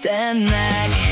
stand back